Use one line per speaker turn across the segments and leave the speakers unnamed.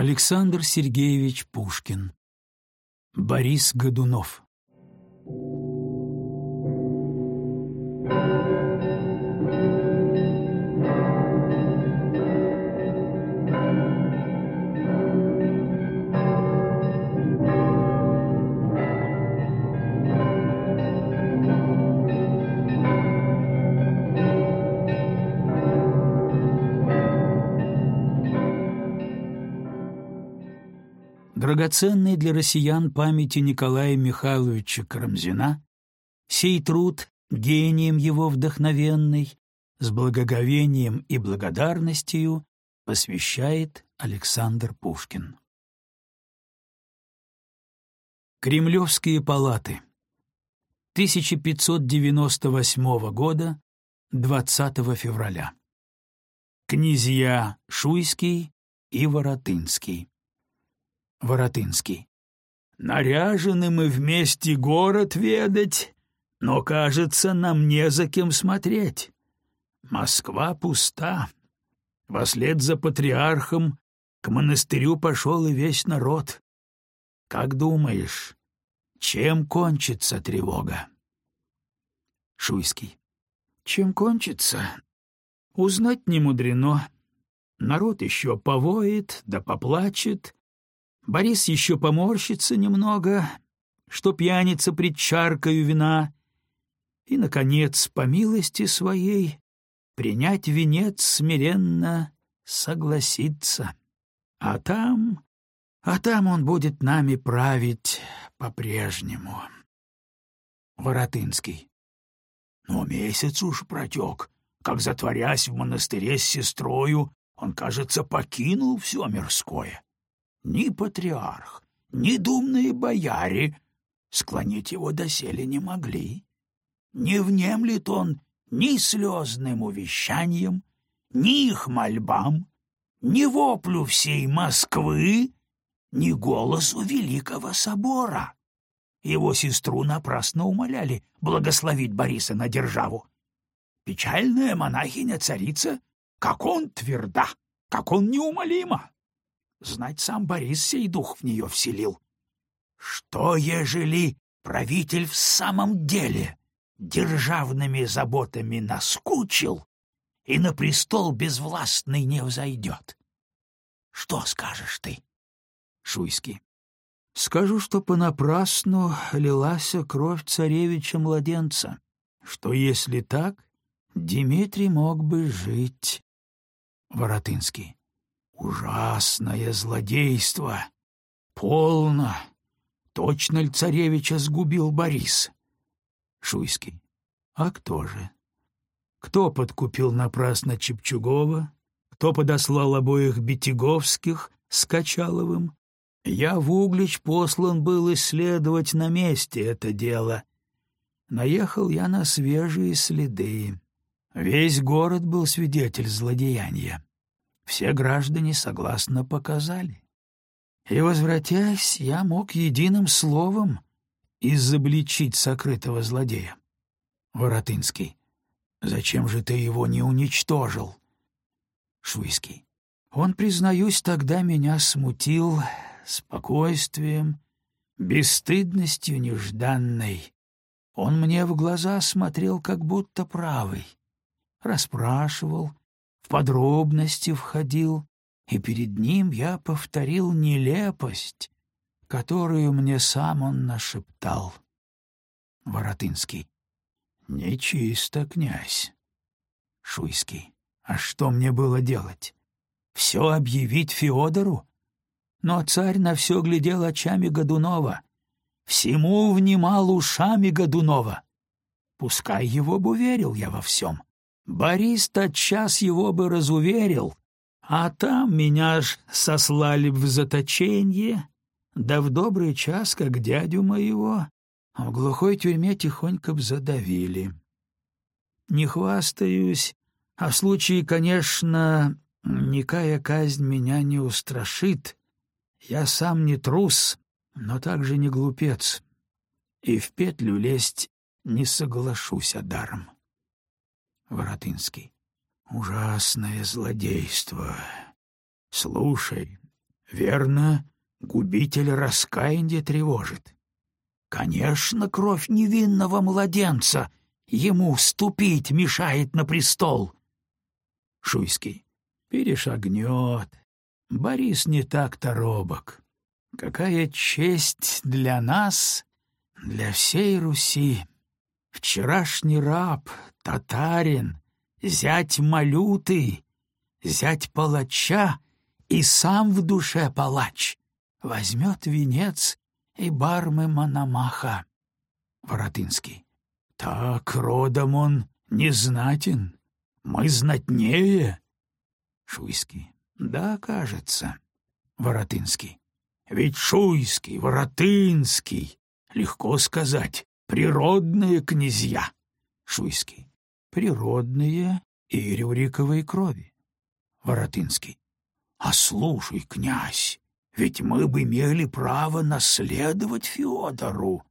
Александр Сергеевич Пушкин. Борис Годунов драгоценной для россиян памяти Николая Михайловича Карамзина, сей труд, гением его вдохновенный, с благоговением и благодарностью посвящает Александр Пушкин. Кремлевские палаты 1598 года, 20 февраля. Князья Шуйский и Воротынский. Воротынский. «Наряжены мы вместе город ведать, но, кажется, нам не за кем смотреть. Москва пуста. Вослед за патриархом к монастырю пошел и весь народ. Как думаешь, чем кончится тревога?» Шуйский. «Чем кончится? Узнать не мудрено. Народ еще повоет да поплачет» Борис еще поморщится немного, что пьяница пред чаркою вина, и, наконец, по милости своей, принять венец смиренно согласиться. А там... а там он будет нами править по-прежнему. Воротынский. Но месяц уж протек, как, затворясь в монастыре с сестрою, он, кажется, покинул все мирское ни патриарх, ни думные бояре склонить его доселе не могли. Не внемлет он ни слезным увещанием, ни их мольбам, ни воплю всей Москвы, ни голосу Великого Собора. Его сестру напрасно умоляли благословить Бориса на державу. Печальная монахиня-царица, как он тверда, как он неумолима. Знать сам Борис сей дух в нее вселил. Что, ежели правитель в самом деле державными заботами наскучил и на престол безвластный не взойдет? Что скажешь ты? Шуйский. Скажу, что понапрасну лилась кровь царевича-младенца, что, если так, Дмитрий мог бы жить. Воротынский. Ужасное злодейство! Полно! Точно ли царевича сгубил Борис? Шуйский. А кто же? Кто подкупил напрасно Чепчугова? Кто подослал обоих Бетяговских с Качаловым? Я в Углич послан был исследовать на месте это дело. Наехал я на свежие следы. Весь город был свидетель злодеяния все граждане согласно показали. И, возвратясь, я мог единым словом изобличить сокрытого злодея. Воротынский. Зачем же ты его не уничтожил? Шуйский. Он, признаюсь, тогда меня смутил спокойствием, бесстыдностью нежданной. Он мне в глаза смотрел, как будто правый, расспрашивал, подробности входил, и перед ним я повторил нелепость, которую мне сам он нашептал. Воротынский. Нечисто, князь. Шуйский. А что мне было делать? Все объявить Феодору? Но царь на все глядел очами Годунова. Всему внимал ушами Годунова. Пускай его бы верил я во всем. Борис тотчас его бы разуверил, а там меня ж сослали в заточение, да в добрый час, как дядю моего, в глухой тюрьме тихонько б задавили. Не хвастаюсь, а в случае, конечно, никакая казнь меня не устрашит. Я сам не трус, но также не глупец, и в петлю лезть не соглашусь даром. Воротынский. Ужасное злодейство. Слушай, Верно, губитель раскаяние тревожит. Конечно, кровь невинного младенца ему ступить мешает на престол. Шуйский. Перешагнет. Борис не так-то робок. Какая честь для нас, для всей Руси. Вчерашний раб, татарин, зять малюты, зять палача и сам в душе палач, возьмет венец и бармы Мономаха. Воротынский. Так родом он незнатен, мы знатнее. Шуйский. Да, кажется. Воротынский. Ведь Шуйский, Воротынский, легко сказать, природные князья. Шуйский. Природные и рюриковой крови. Воротынский. А слушай, князь, ведь мы бы имели право наследовать Федору.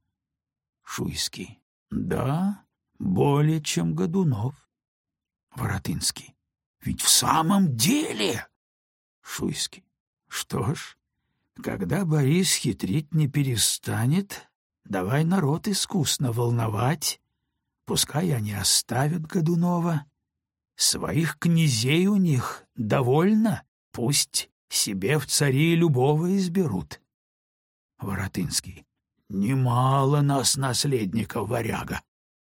Шуйский. Да, более чем Годунов. Воротынский. Ведь в самом деле... Шуйский. Что ж, когда Борис хитрить не перестанет, давай народ искусно волновать, пускай они оставят Годунова. Своих князей у них довольно, пусть себе в цари любого изберут. Воротынский. Немало нас наследников варяга.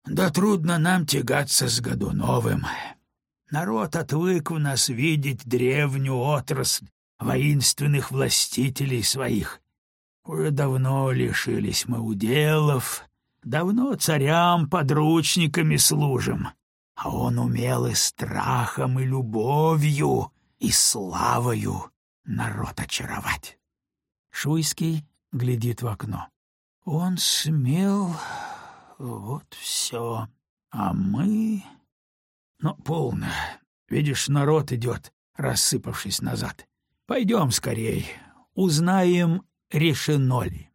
Да трудно нам тягаться с Годуновым. Народ отвык в нас видеть древнюю отрасль воинственных властителей своих. Уже давно лишились мы уделов, давно царям подручниками служим, а он умел и страхом, и любовью, и славою народ очаровать. Шуйский глядит в окно. Он смел вот все. А мы... Ну, полно. Видишь, народ идет, рассыпавшись назад. Пойдем скорей, узнаем, решено ли.